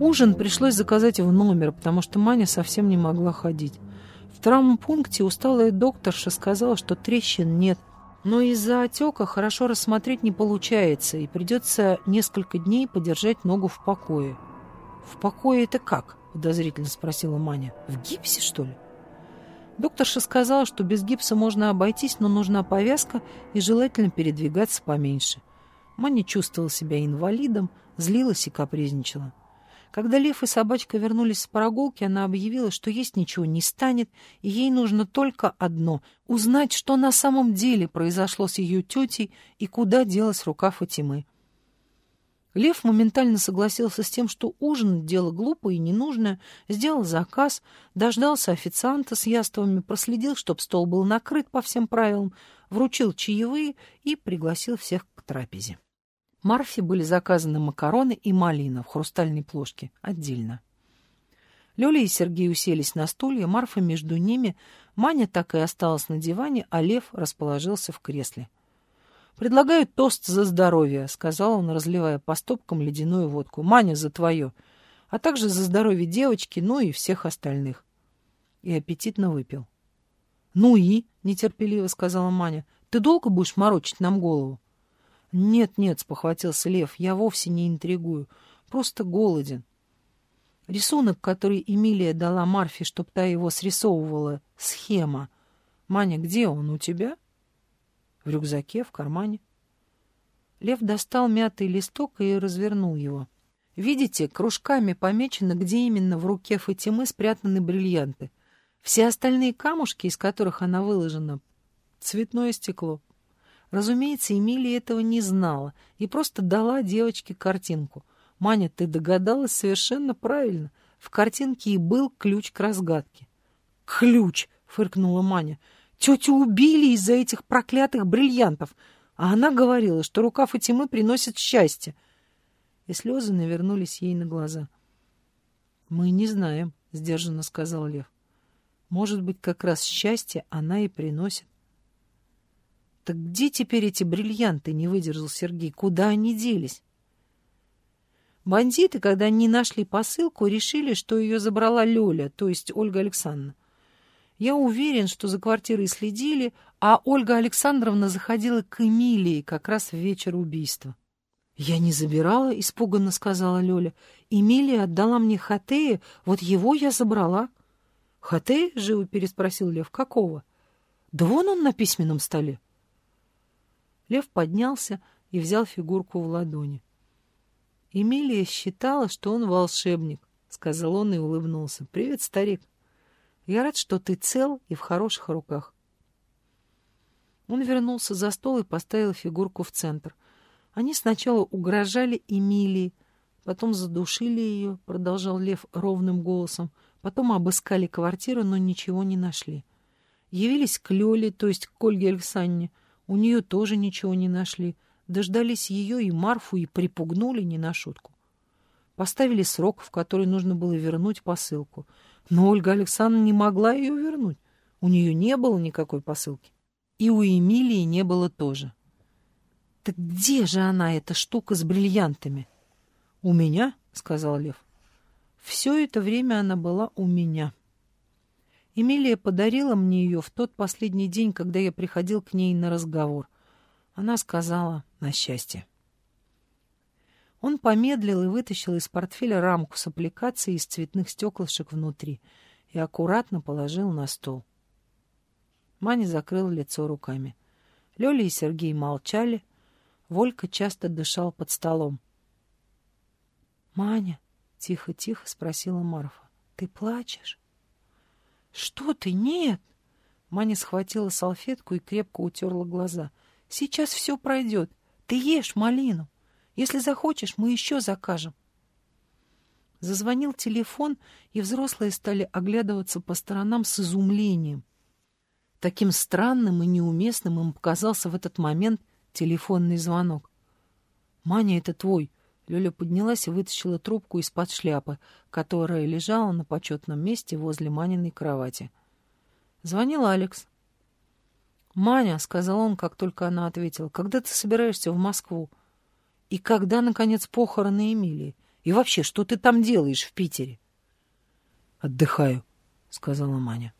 Ужин пришлось заказать в номер, потому что Маня совсем не могла ходить. В травмпункте усталая докторша сказала, что трещин нет, но из-за отека хорошо рассмотреть не получается, и придется несколько дней подержать ногу в покое. «В покое это как?» — подозрительно спросила Маня. «В гипсе, что ли?» Докторша сказала, что без гипса можно обойтись, но нужна повязка и желательно передвигаться поменьше. Маня чувствовала себя инвалидом, злилась и капризничала. Когда Лев и собачка вернулись с прогулки, она объявила, что есть ничего не станет, и ей нужно только одно — узнать, что на самом деле произошло с ее тетей и куда делась рука Фатимы. Лев моментально согласился с тем, что ужин — дело глупое и ненужное, сделал заказ, дождался официанта с яствами, проследил, чтоб стол был накрыт по всем правилам, вручил чаевые и пригласил всех к трапезе. Марфе были заказаны макароны и малина в хрустальной плошке отдельно. Лёля и Сергей уселись на стулья, Марфа между ними, Маня так и осталась на диване, а Лев расположился в кресле — «Предлагаю тост за здоровье», — сказал он, разливая по стопкам ледяную водку. «Маня, за твое, а также за здоровье девочки, ну и всех остальных». И аппетитно выпил. «Ну и?» — нетерпеливо сказала Маня. «Ты долго будешь морочить нам голову?» «Нет-нет», — спохватился Лев, — «я вовсе не интригую, просто голоден». Рисунок, который Эмилия дала Марфе, чтоб та его срисовывала, схема. «Маня, где он, у тебя?» В рюкзаке, в кармане. Лев достал мятый листок и развернул его. Видите, кружками помечено, где именно в руке Фатимы спрятаны бриллианты. Все остальные камушки, из которых она выложена, цветное стекло. Разумеется, Эмилия этого не знала и просто дала девочке картинку. «Маня, ты догадалась совершенно правильно. В картинке и был ключ к разгадке». «Ключ!» — фыркнула Маня. Тетю убили из-за этих проклятых бриллиантов, а она говорила, что рука Фатимы приносит счастье. И слезы навернулись ей на глаза. «Мы не знаем», — сдержанно сказал Лев. «Может быть, как раз счастье она и приносит». «Так где теперь эти бриллианты?» — не выдержал Сергей. «Куда они делись?» Бандиты, когда они нашли посылку, решили, что ее забрала Лёля, то есть Ольга Александровна. Я уверен, что за квартирой следили, а Ольга Александровна заходила к Эмилии как раз в вечер убийства. «Я не забирала», — испуганно сказала Лёля. «Эмилия отдала мне Хатея, вот его я забрала». «Хатея?» — живо переспросил Лев. «Какого?» «Да вон он на письменном столе». Лев поднялся и взял фигурку в ладони. Эмилия считала, что он волшебник, — сказал он и улыбнулся. «Привет, старик». Я рад, что ты цел и в хороших руках. Он вернулся за стол и поставил фигурку в центр. Они сначала угрожали Эмилии, потом задушили ее, продолжал Лев ровным голосом, потом обыскали квартиру, но ничего не нашли. Явились к Лёле, то есть к Ольге Александровне, у нее тоже ничего не нашли. Дождались ее и Марфу и припугнули не на шутку. Поставили срок, в который нужно было вернуть посылку — но Ольга Александровна не могла ее вернуть. У нее не было никакой посылки. И у Эмилии не было тоже. «Так где же она, эта штука с бриллиантами?» «У меня», — сказал Лев. «Все это время она была у меня». Эмилия подарила мне ее в тот последний день, когда я приходил к ней на разговор. Она сказала «на счастье». Он помедлил и вытащил из портфеля рамку с аппликацией из цветных стеклышек внутри и аккуратно положил на стол. Маня закрыла лицо руками. Лёля и Сергей молчали. Волька часто дышал под столом. «Маня», — тихо-тихо спросила Марфа, — «ты плачешь?» «Что ты? Нет!» Маня схватила салфетку и крепко утерла глаза. «Сейчас все пройдет. Ты ешь малину». Если захочешь, мы еще закажем. Зазвонил телефон, и взрослые стали оглядываться по сторонам с изумлением. Таким странным и неуместным им показался в этот момент телефонный звонок. «Маня, это твой!» Лёля поднялась и вытащила трубку из-под шляпы, которая лежала на почетном месте возле Маниной кровати. Звонил Алекс. «Маня», — сказал он, как только она ответила, — «когда ты собираешься в Москву?» И когда, наконец, похороны Эмилии? И вообще, что ты там делаешь в Питере? «Отдыхаю», — сказала Маня.